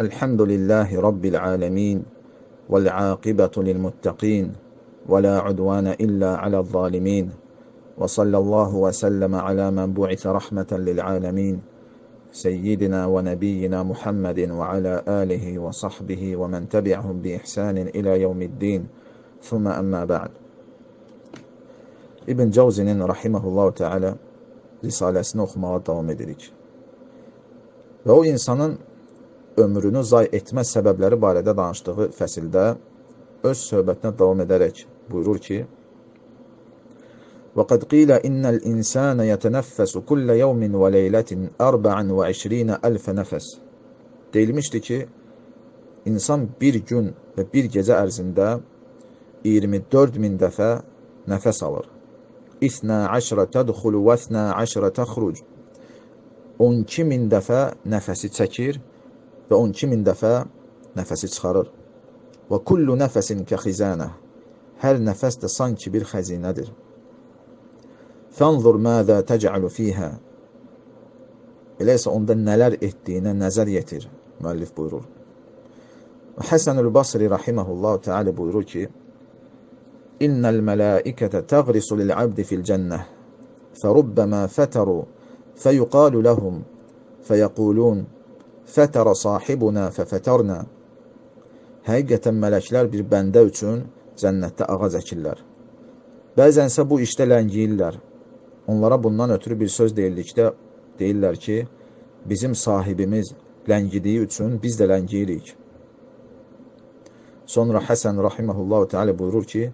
الحمد لله رب العالمين والعاقبة للمتقين ولا عدوان إلا على الظالمين وصلى الله وسلم على من بعث رحمة للعالمين سيدنا ونبينا محمد وعلى آله وصحبه ومن تبعهم بإحسان إلى يوم الدين ثم أما بعد İbn Cavzinin rahimehullah Teala risaləsini oxumağa davam edirik. Və o insanın ömrünü zay etmə səbəbləri barədə danışdığı fəsildə öz söhbətinə davam edərək buyurur ki: وقد قيل إن الإنسان يتنفس كل يوم وليلة أربعا وعشرين ألف نفس deyilmişdi ki, insan bir gün və bir gecə ərzində 24 min dəfə nəfəs alır. İsna əşrə tədxulu və isna əşrə təxruc. 12 min dəfə nəfəsi çəkir فأون kimin dəfə nəfəsi çıxarır. Və kullu nəfəsin ke khizane. Her nefes de sanki bir xəzinədir. Fənzur Fenzur mâzâ fiyhə, elə isə onda nələr etdiyinə nəzər yetir. müəllif buyurur. Və Həsənül Basri rəhiməhullahu teala buyurur ki İnnəl mələikətə təqrisu lil abdi fil cenneh fərubbəmə fətəru, fəyüqalu ləhum, fəyəqulun, fətərə sahibuna fəfətərnə. Həqiqətən mələklər bir bəndə üçün cənnətdə ağac əkirlər. Bəzənsə bu işdə ləngiyirlər. Onlara bundan ötürü bir söz deyirdikdə deyirlər ki, bizim sahibimiz ləngidiyi üçün biz də ləngiyirik. Sonra Həsən rahimehullah təala buyurur ki: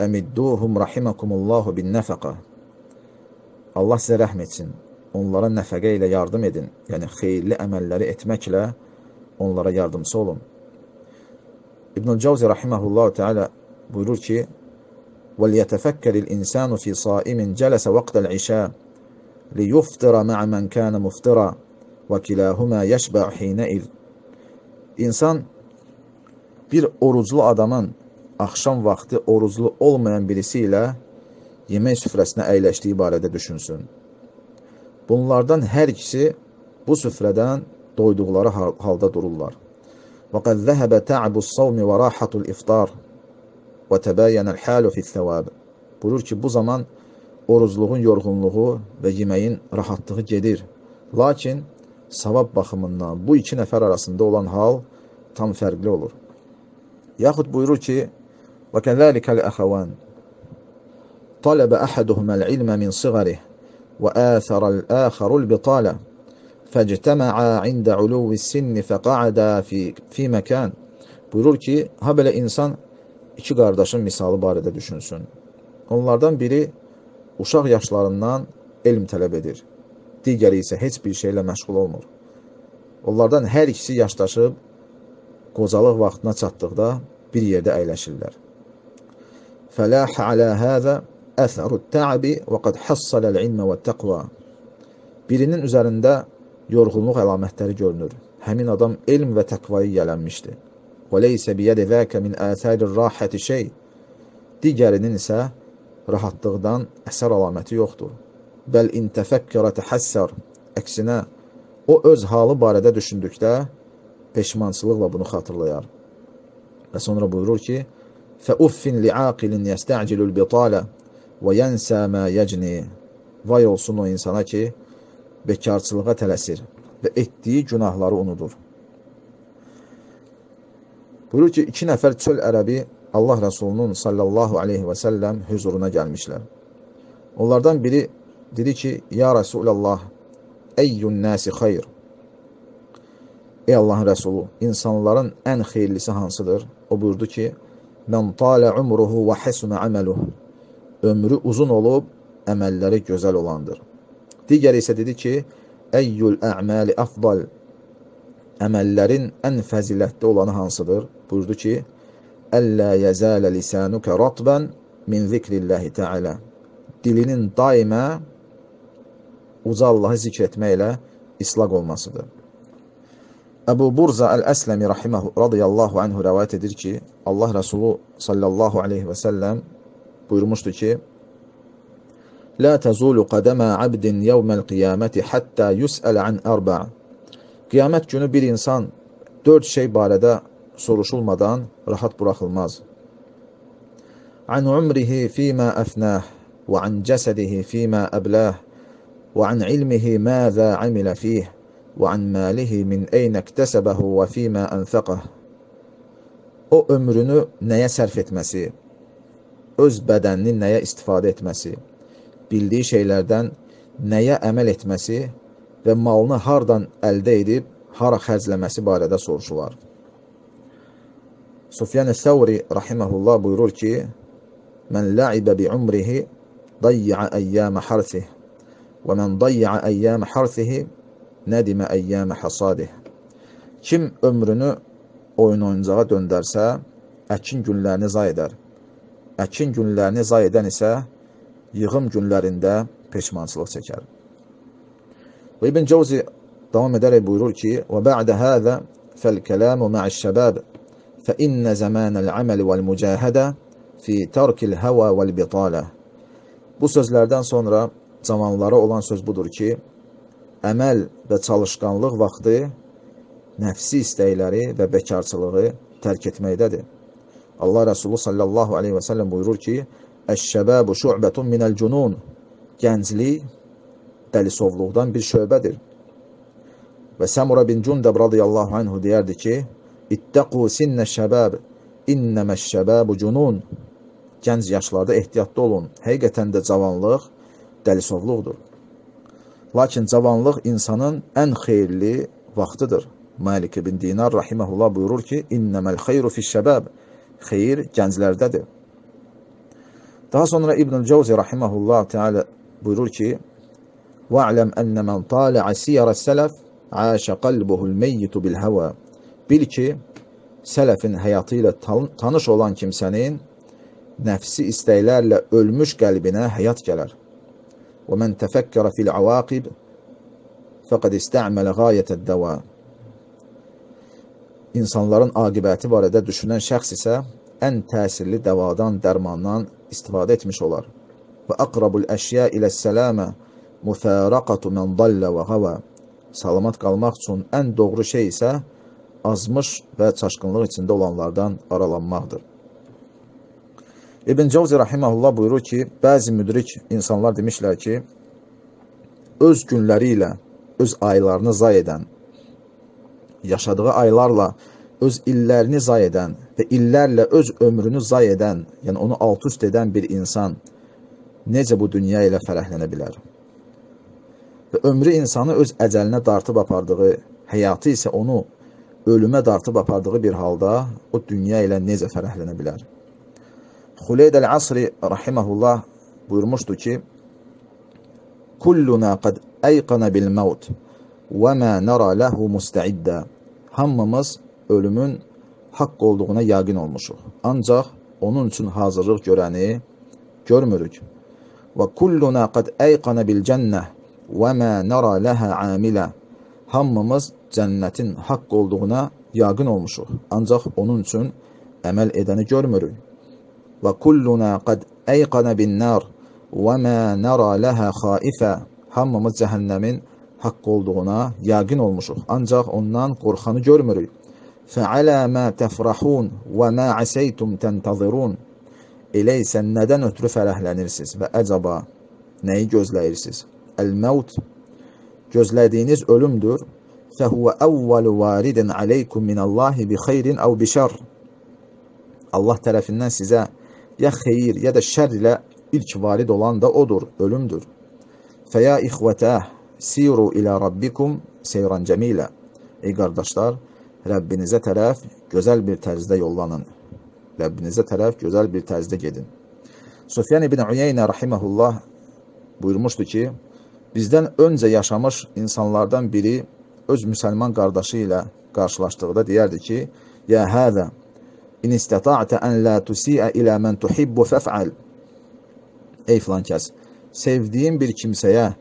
"Əmidduhum rahimakumullah bin nəfəqə." Allah sizə rəhm etsin Onlara nəfəqə ilə yardım edin. Yəni, xeyirli əməlləri etməklə onlara yardımcı olun. İbnül Cavzi rahiməhullahu teala buyurur ki, وَلْيَتَفَكَّرِ الْإِنسَانُ فِي صَائِمٍ جَلَسَ وَقْتَ الْعِشَاءِ لِيُفْطِرَ مَعَ مَنْ كَانَ مُفْطِرًا وَكِلَاهُمَا يَشْبَعُ حِينَئِذ İnsan bir oruclu adamın axşam vaxtı oruclu olmayan birisi ilə yemək süfrəsinə əyləşdiyi barədə düşünsün. Bunlardan hər ikisi bu süfrədən doyduqları halda dururlar. Və qəd zəhəbə ta'bus savmi və rahatul iftar və təbayənəl halu fi's-savab. Buyurur ki, bu zaman orucluğun yorğunluğu və yeməyin rahatlığı gedir. Lakin savab baxımından bu iki nəfər arasında olan hal tam fərqli olur. Yaxud buyurur ki, və kəzəlikəl əxəvan tələbə əhaduhumə l-ilmə min siğarihi وآثر الآخر البطالة فاجتمعا عند علو السن فقعدا في, في مكان buyurur ki, ha belə insan iki qardaşın misalı barədə düşünsün. Onlardan biri uşaq yaşlarından elm tələb edir. Digəri isə heç bir şeylə məşğul olmur. Onlardan hər ikisi yaşdaşıb, qocalıq vaxtına çatdıqda bir yerdə əyləşirlər. فلاح على هذا أثر التعب وقد حصل العلم والتقوى Birinin üzərində yorğunluq əlamətləri görünür. Həmin adam elm və təqvayı yələnmişdi. Və leysə biyədi zəkə min əsərir rahəti şey. Digərinin isə rahatlıqdan əsər əlaməti yoxdur. Bəl in təfəkkərə təhəssər. Əksinə, o öz halı barədə düşündükdə peşmançılıqla bunu xatırlayar. Və sonra buyurur ki, فَأُفٍّ لِعَاقِلٍ يَسْتَعْجِلُ الْبِطَالَ Və yensə mə yəcni. Vay olsun o insana ki, bekarçılığa tələsir və etdiyi günahları unudur. Buyurur ki, iki nəfər çöl ərəbi Allah Rəsulunun sallallahu aleyhi və səlləm hüzuruna gəlmişlər. Onlardan biri dedi ki, Ya Rəsulallah, eyyun nəsi xeyr. Ey Allahın Rəsulu, insanların ən xeyirlisi hansıdır? O buyurdu ki, Mən talə umruhu və həsuna əməluhu. Ömrü uzun olub, əməlləri gözəl olandır. Digəri isə dedi ki, Əyyül ə'məli əfdal. Əməllərin ən fəzilətli olanı hansıdır? Buyurdu ki, Əllə yəzələ lisanukə ratbən min zikrilləhi təalə. Dilinin daimə uca Allahı zikr etməklə islaq olmasıdır. Əbu Burza Əl-Əsləmi radiyallahu anhu rəvayət edir ki, Allah Rəsulu sallallahu aleyhi və səlləm buyurmuşdu ki, لا تزول قدم عبد يوم القيامة حتى يسأل عن أربع Qiyamət günü bir insan dörd şey barədə soruşulmadan rahat buraxılmaz. An umrihi fima afnah və an cəsədihi fima ablah və an ilmihi məzə amilə fih və an malihi min eynə iktəsəbəhu və fima anfaqah. O ömrünü nəyə sərf etməsi, öz bədənini nəyə istifadə etməsi, bildiyi şeylərdən nəyə əməl etməsi və malını hardan əldə edib, hara xərcləməsi barədə soruşular. Sufyan Səvri rahiməhullah buyurur ki, Mən lə'ibə bi umrihi dayya əyyəmə harsih və mən dayya əyyəmə harsihi nədimə əyyəmə hasadih. Kim ömrünü oyun oyuncağa döndərsə, əkin günlərini zay edər. Əkin günlərini zay edən isə yığım günlərində peşmançılıq çəkər. Və İbn Cavzi davam edərək buyurur ki, bə'də həzə fəl-kələmu mə'əş-şəbəb fə innə zəmanəl əməl vəl-mücəhidə fi tərkil həvə vəl-bitalə. Bu sözlərdən sonra cavanlara olan söz budur ki, əməl və çalışqanlıq vaxtı nəfsi istəkləri və bekarçılığı tərk etməkdədir. Allah Resulü sallallahu aleyhi və səlləm buyurur ki, Əş-şəbəbu şu'bətun minəl cunun. Gənclik dəlisovluqdan bir şöbədir. Və Səmura bin Cundəb radiyallahu anhu deyərdi ki, İttəqu sinnə şəbəb, innəməş şəbəbu cunun. Gənc yaşlarda ehtiyatlı olun. Həqiqətən də cavanlıq dəlisovluqdur. Lakin cavanlıq insanın ən xeyirli vaxtıdır. Malik ibn Dinar rahiməhullah buyurur ki, İnnəməl xeyru fiş-şəbəb xeyir gənclərdədir. Daha sonra İbnül Cəvzi rahimehullah təala buyurur ki: "Va'lam enne men tala'a siyara selef aşa qalbuhu'l meyyit bil hawa." Bil ki, sələfin həyatı ilə tanış olan kimsənin nəfsi istəklərlə ölmüş qəlbinə həyat gələr. "Və men tefekkara fil awaqib" faqad istəmələ qayətəd-dəva. İnsanların aqibəti barədə düşünən şəxs isə ən təsirli dəvadan, dərmandan istifadə etmiş olar. Və aqrabul əşya ilə sələmə müfəraqatu mən dallə və qava. Salamat qalmaq üçün ən doğru şey isə azmış və çaşqınlıq içində olanlardan aralanmaqdır. İbn Cavzi rahiməhullah buyurur ki, bəzi müdrik insanlar demişlər ki, öz günləri ilə öz aylarını zay edən, yaşadığı aylarla öz illərini zay edən və illərlə öz ömrünü zay edən, yəni onu alt-üst edən bir insan necə bu dünya ilə fərəhlənə bilər? Və ömrü insanı öz əcəlinə dartıb apardığı, həyatı isə onu ölümə dartıb apardığı bir halda o dünya ilə necə fərəhlənə bilər? Xuleyd əl-Asri rahiməhullah buyurmuşdu ki, Kulluna qad əyqana bil-məvt və mə nərə ləhu müstəiddə Hamımız ölümün haqq olduğuna yaqin olmuşuq. Ancaq onun üçün hazırlıq görəni görmürük. Və kulluna qad əyqana bil cənnə və mə nara ləhə amilə. Hamımız cənnətin haqq olduğuna yaqin olmuşuq. Ancaq onun üçün əməl edəni görmürük. Və kulluna qad əyqana bin nar və mə nara ləhə xaifə. Hamımız cəhənnəmin haqq olduğuna yaqin olmuşuq. Ancaq ondan qorxanı görmürük. Fəalə mə təfrahun və mə əsəytum təntazirun. Elə isə nədən ötürü fərəhlənirsiniz və əcaba nəyi gözləyirsiniz? Əl-məvt gözlədiyiniz ölümdür. Fəhuvə əvvəlu varidin aleykum minallahi bi xeyrin əv bi şər. Allah tərəfindən sizə ya xeyir, ya da şər ilə ilk varid olan da odur, ölümdür. Fəya ixvətəh siru ilə rabbikum seyran cəmilə. Ey qardaşlar, Rəbbinizə tərəf gözəl bir tərzdə yollanın. Rəbbinizə tərəf gözəl bir tərzdə gedin. Sufyan ibn Uyeynə rahiməhullah buyurmuşdu ki, bizdən öncə yaşamış insanlardan biri öz müsəlman qardaşı ilə qarşılaşdıqda deyərdi ki, Yə həzə, in istata'tə ən la tusiə ilə mən tuhibbu fəf'al. Ey filan kəs, sevdiyin bir kimsəyə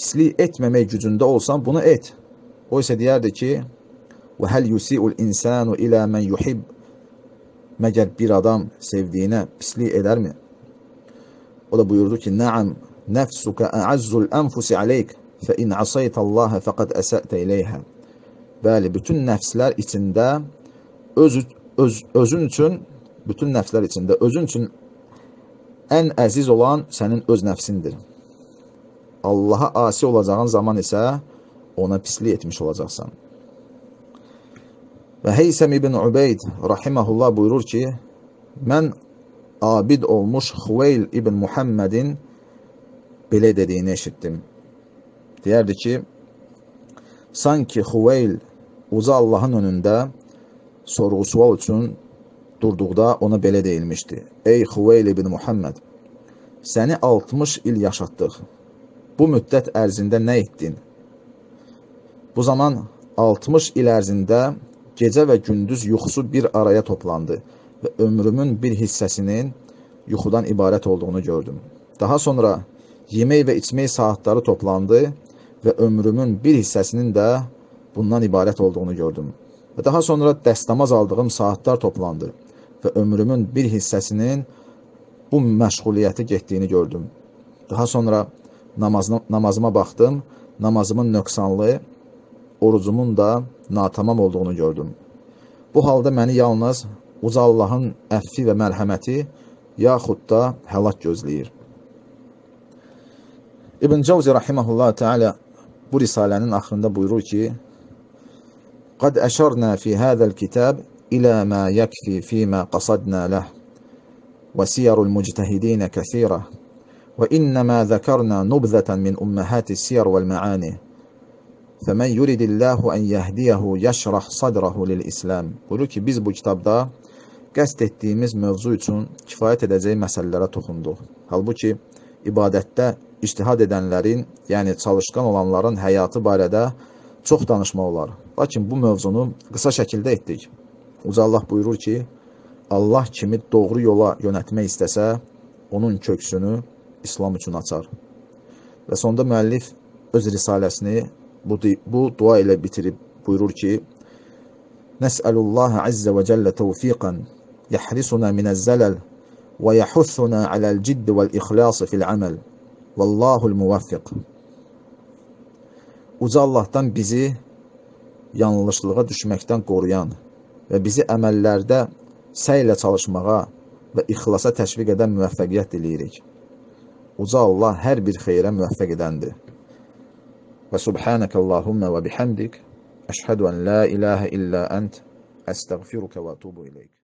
pislik etməmək gücündə olsan, bunu et. O isə deyərdi ki, Və həl yusi'ul insanu ilə mən yuhib Məgər bir adam sevdiyinə pislik edərmi? O da buyurdu ki, Nəam, nəfsuka əəzzul ənfusi aleyk, fə in əsəytəllahə fəqəd əsətə iləyhə. Bəli, bütün nəfslər içində öz, öz, özün üçün, bütün nəfslər içində özün üçün ən əziz olan sənin öz nəfsindir. Allaha asi olacağın zaman isə ona pislik etmiş olacaqsan. Və Heysəm ibn Ubeyd rahiməhullah buyurur ki, mən abid olmuş Xuveyl ibn Muhammedin belə dediyini eşitdim. Deyərdi ki, sanki Xuveyl uca Allahın önündə sorğu-sual üçün durduqda ona belə deyilmişdi. Ey Xuveyl ibn Muhammed, səni 60 il yaşatdıq. Bu müddət ərzində nə etdin? Bu zaman 60 il ərzində gecə və gündüz yuxusu bir araya toplandı və ömrümün bir hissəsinin yuxudan ibarət olduğunu gördüm. Daha sonra yemək və içmək saatları toplandı və ömrümün bir hissəsinin də bundan ibarət olduğunu gördüm. Və daha sonra dəstəmaz aldığım saatlar toplandı və ömrümün bir hissəsinin bu məşğuliyyəti getdiyini gördüm. Daha sonra namazına, namazıma baxdım, namazımın nöqsanlı, orucumun da natamam olduğunu gördüm. Bu halda məni yalnız uca Allahın əffi və mərhəməti yaxud da həlak gözləyir. İbn Cavzi rahimehullah teala bu risalənin axırında buyurur ki: "Qad əşarna fi hadal kitab ila ma yakfi fi ma qasadna lah və siyarul mujtahidin kəsirə və innama zakarna nubzatan min ummahatis siyar vel maani." فَمَنْ يُرِدِ اللّٰهُ اَنْ يَهْدِيَهُ يَشْرَحْ صَدْرَهُ لِلْإِسْلَامِ Buyurur ki, biz bu kitabda qəst etdiyimiz mövzu üçün kifayət edəcək məsələlərə toxunduq. Halbuki, ibadətdə iştihad edənlərin, yəni çalışqan olanların həyatı barədə çox danışmaq olar. Lakin bu mövzunu qısa şəkildə etdik. Uca Allah buyurur ki, Allah kimi doğru yola yönətmək istəsə, onun köksünü İslam üçün açar. Və sonda müəllif öz risaləsini bu, bu dua ilə bitirib buyurur ki, Nəs'əlullaha əzzə və cəllə təvfiqən yəhrisuna minəz-zələl və yəhuthuna aləl-cidd vəl-ixlas fil-əməl. Vallahul muvaffiq. Uca Allahdan bizi yanlışlığa düşməkdən qoruyan və bizi əməllərdə səylə çalışmağa və ixlasa təşviq edən müvəffəqiyyət diləyirik. Uca Allah hər bir xeyrə müvəffəq edəndir. Və subhanəkə Allahumma və bihamdik. Əşhədu ən la ilahə illə ənt. Əstəğfiruka və tubu ileyk.